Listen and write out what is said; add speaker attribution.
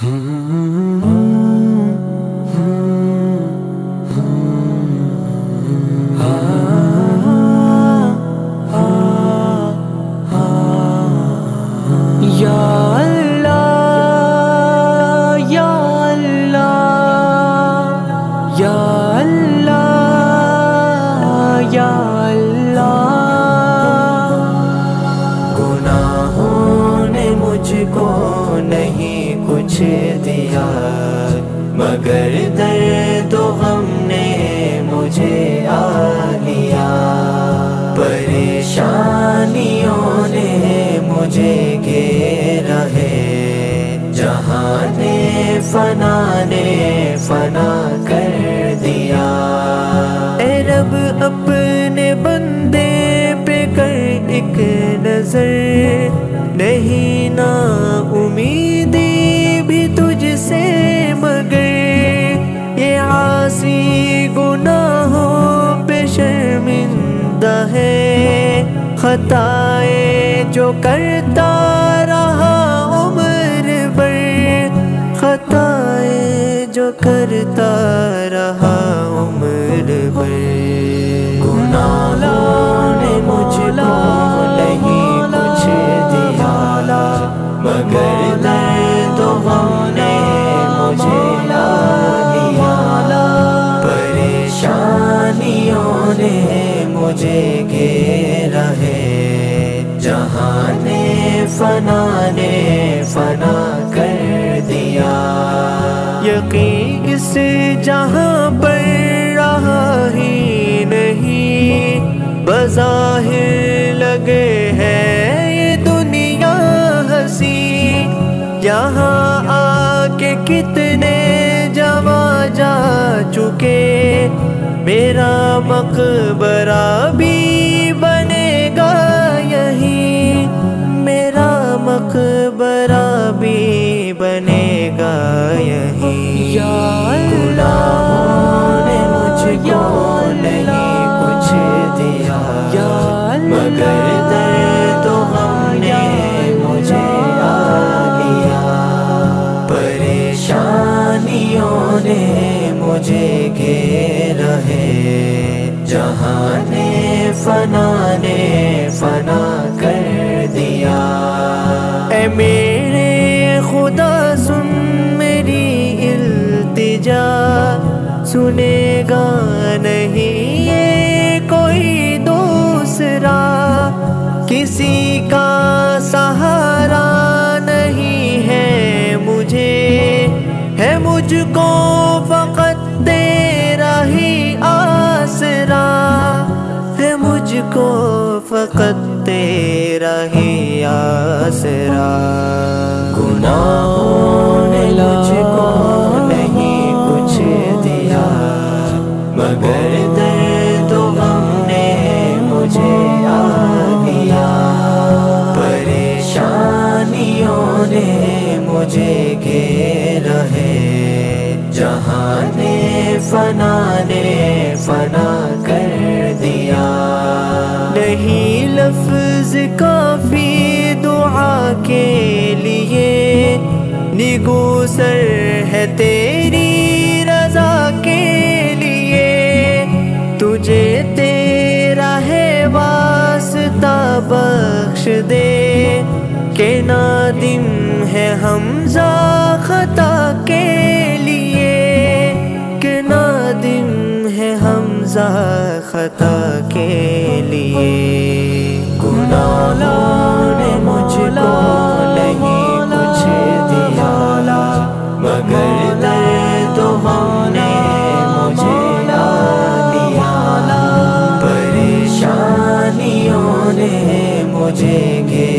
Speaker 1: Mm-hmm. نہیں دیا مگر درد و غم نے مجھے آ لیا۔ پریشانیوں نے مجھے گھیرا ہے۔ جہاں نے فنا نے فنا کر دیا۔ اے رب، اپنے بندے پہ کر ایک نظر۔ نہیں نا خدا ہے خطائے جو کرتا رہا عمر بھر۔ خطائے جو کرتا رہا عمر بھر۔ گناہ جہاں نے فنا نے فنا کر دیا۔ یقین اس جہاں پر رہا ہی نہیں۔ بظاہر لگے ہے یہ دنیا ہنسی۔ یہاں آ کے کتنے جمع جا چکے۔ میرا مقبرہ بھی میرا مقبرہ بھی بنے گا یہی۔
Speaker 2: یا
Speaker 1: گناہوں نے مجھ کو نہیں کچھ دیا۔
Speaker 2: یا
Speaker 1: مگر درد و غم نے مجھے آ لیا پریشانیوں نے مجھے گھیرا ہے۔ جہاں نے فنا نے فنا سنے گا نہیں یہ کوئی دوسرا کسی کا سہارا نہیں ہے مجھے، ہے مجھ کو فقط تیرا ہی آسرا، ہے مجھ کو فقط تیرا ہی آسرا۔ فنا نے فنا کر دیا۔ نہیں لفظ کافی دعا کے لیے، نگو سر ہے تیری رضا کے لیے۔ تجھے تیرا ہے واسطہ بخش دے، کہ نادم ہے حمزہ خطا حمزہ خطا کے لیے۔ گناہوں نے مجھ کو نہیں کچھ دیا، مگر درد و نے مجھے لا لیا۔ پریشانیوں نے مجھے گھیرا